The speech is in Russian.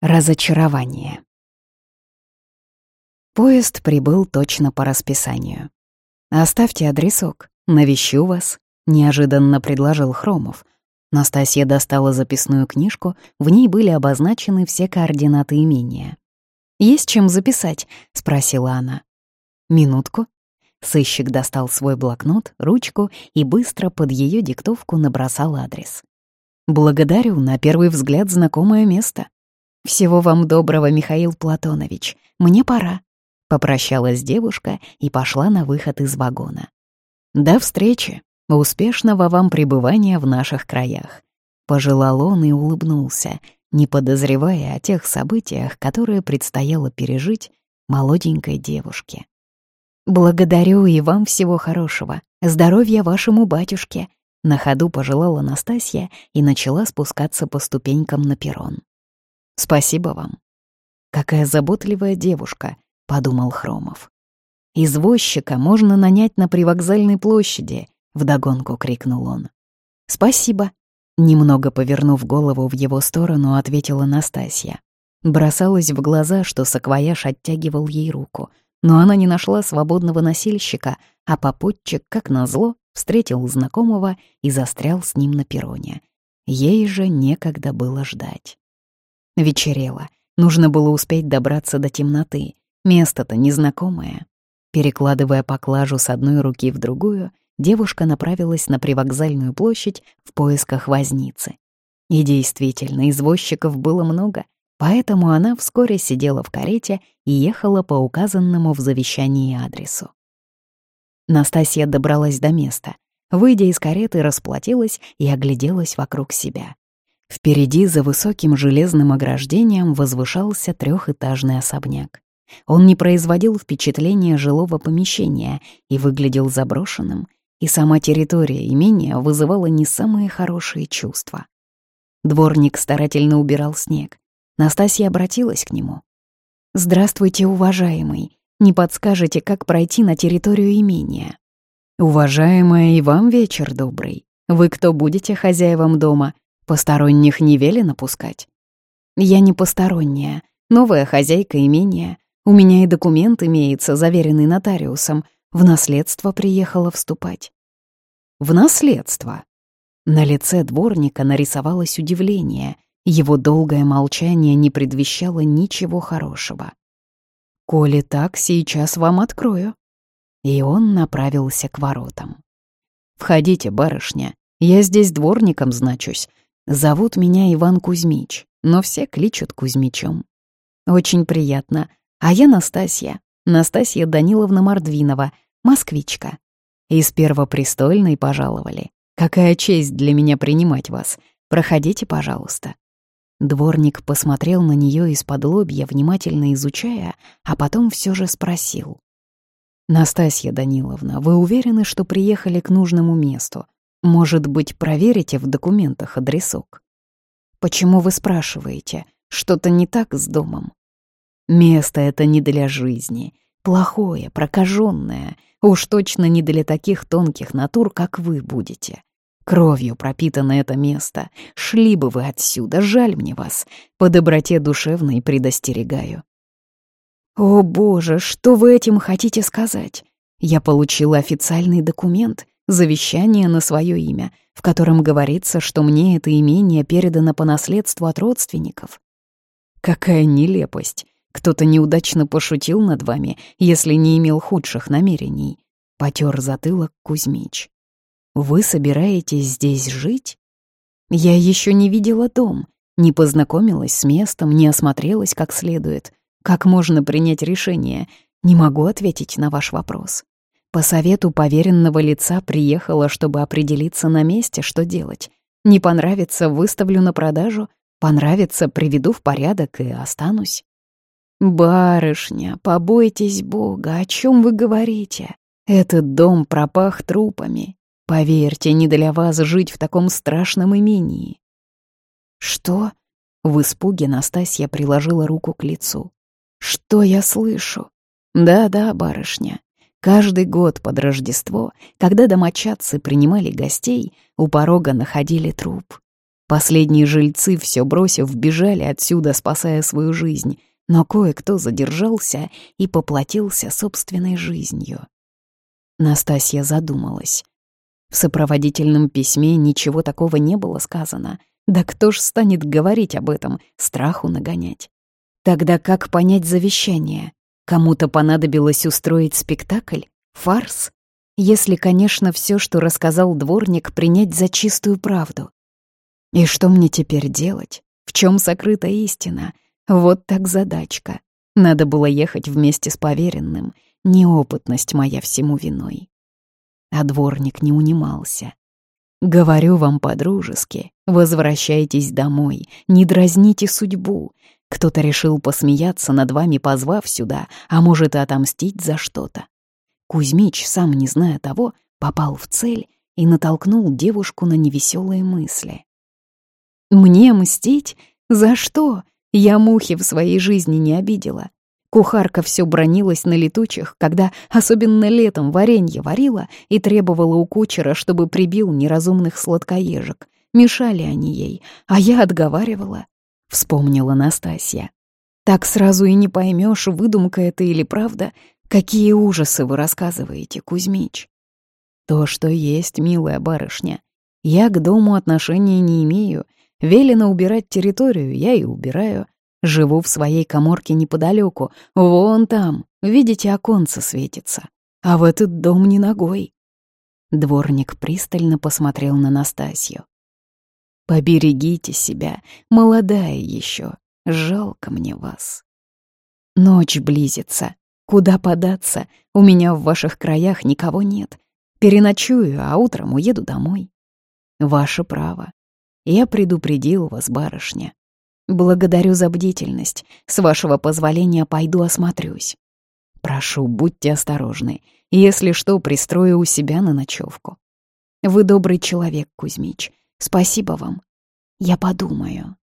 Разочарование. Поезд прибыл точно по расписанию. «Оставьте адресок, навещу вас», — неожиданно предложил Хромов. Настасья достала записную книжку, в ней были обозначены все координаты имения. «Есть чем записать?» — спросила она. «Минутку». Сыщик достал свой блокнот, ручку и быстро под ее диктовку набросал адрес. «Благодарю, на первый взгляд знакомое место», «Всего вам доброго, Михаил Платонович. Мне пора», — попрощалась девушка и пошла на выход из вагона. «До встречи. Успешного вам пребывания в наших краях», — пожелал он и улыбнулся, не подозревая о тех событиях, которые предстояло пережить молоденькой девушке. «Благодарю и вам всего хорошего. Здоровья вашему батюшке», — на ходу пожелала Настасья и начала спускаться по ступенькам на перрон. Спасибо вам. Какая заботливая девушка, подумал Хромов. Извозчика можно нанять на привокзальной площади, вдогонку крикнул он. Спасибо. Немного повернув голову в его сторону, ответила Настасья. Бросалось в глаза, что саквояж оттягивал ей руку, но она не нашла свободного носильщика, а попутчик, как назло, встретил знакомого и застрял с ним на перроне. Ей же некогда было ждать. Вечерело. Нужно было успеть добраться до темноты. Место-то незнакомое. Перекладывая поклажу с одной руки в другую, девушка направилась на привокзальную площадь в поисках возницы. И действительно, извозчиков было много, поэтому она вскоре сидела в карете и ехала по указанному в завещании адресу. Настасья добралась до места. Выйдя из кареты, расплатилась и огляделась вокруг себя. Впереди за высоким железным ограждением возвышался трехэтажный особняк. Он не производил впечатления жилого помещения и выглядел заброшенным, и сама территория имения вызывала не самые хорошие чувства. Дворник старательно убирал снег. Настасья обратилась к нему. «Здравствуйте, уважаемый. Не подскажете, как пройти на территорию имения?» «Уважаемая, и вам вечер добрый. Вы кто будете хозяевам дома? Посторонних не велено пускать. Я не посторонняя, новая хозяйка имения. У меня и документ имеется, заверенный нотариусом. В наследство приехала вступать. В наследство? На лице дворника нарисовалось удивление. Его долгое молчание не предвещало ничего хорошего. «Коли так, сейчас вам открою». И он направился к воротам. «Входите, барышня, я здесь дворником значусь. Зовут меня Иван Кузьмич, но все кличут Кузьмичом. Очень приятно. А я Настасья. Настасья Даниловна Мордвинова, москвичка. Из Первопрестольной пожаловали. Какая честь для меня принимать вас. Проходите, пожалуйста. Дворник посмотрел на нее из-под лобья, внимательно изучая, а потом все же спросил. «Настасья Даниловна, вы уверены, что приехали к нужному месту? Может быть, проверите в документах адресок? Почему вы спрашиваете? Что-то не так с домом? Место это не для жизни. Плохое, прокаженное. Уж точно не для таких тонких натур, как вы будете. Кровью пропитано это место. Шли бы вы отсюда, жаль мне вас. По доброте душевной предостерегаю. О, боже, что вы этим хотите сказать? Я получила официальный документ — завещание на свое имя, в котором говорится, что мне это имение передано по наследству от родственников. Какая нелепость! Кто-то неудачно пошутил над вами, если не имел худших намерений. Потер затылок Кузьмич. Вы собираетесь здесь жить? Я еще не видела дом, не познакомилась с местом, не осмотрелась как следует. Как можно принять решение? Не могу ответить на ваш вопрос. По совету поверенного лица приехала, чтобы определиться на месте, что делать. Не понравится — выставлю на продажу, понравится — приведу в порядок и останусь. «Барышня, побойтесь Бога, о чем вы говорите? Этот дом пропах трупами. Поверьте, не для вас жить в таком страшном имении». «Что?» — в испуге Настасья приложила руку к лицу. «Что я слышу?» «Да-да, барышня, Каждый год под Рождество, когда домочадцы принимали гостей, у порога находили труп. Последние жильцы, все бросив, бежали отсюда, спасая свою жизнь, но кое-кто задержался и поплатился собственной жизнью. Настасья задумалась. В сопроводительном письме ничего такого не было сказано. Да кто ж станет говорить об этом, страху нагонять? Тогда как понять завещание? Кому-то понадобилось устроить спектакль? Фарс? Если, конечно, все, что рассказал дворник, принять за чистую правду. И что мне теперь делать? В чем сокрыта истина? Вот так задачка. Надо было ехать вместе с поверенным. Неопытность моя всему виной. А дворник не унимался. «Говорю вам по-дружески, возвращайтесь домой, не дразните судьбу. Кто-то решил посмеяться над вами, позвав сюда, а может и отомстить за что-то. Кузьмич, сам не зная того, попал в цель и натолкнул девушку на невеселые мысли. «Мне мстить? За что? Я мухи в своей жизни не обидела. Кухарка все бронилась на летучих, когда, особенно летом, варенье варила и требовала у кучера, чтобы прибил неразумных сладкоежек. Мешали они ей, а я отговаривала. Вспомнила Настасья. Так сразу и не поймешь, выдумка это или правда. Какие ужасы вы рассказываете, Кузьмич. То, что есть, милая барышня. Я к дому отношения не имею. Велено убирать территорию, я и убираю. Живу в своей коморке неподалеку, вон там, видите, оконце светится. А в этот дом не ногой. Дворник пристально посмотрел на Настасью. «Поберегите себя, молодая еще, жалко мне вас». Ночь близится. Куда податься? У меня в ваших краях никого нет. Переночую, а утром уеду домой. Ваше право. Я предупредил вас, барышня. Благодарю за бдительность. С вашего позволения пойду осмотрюсь. Прошу, будьте осторожны. Если что, пристрою у себя на ночевку. Вы добрый человек, Кузьмич. Спасибо вам. Я подумаю.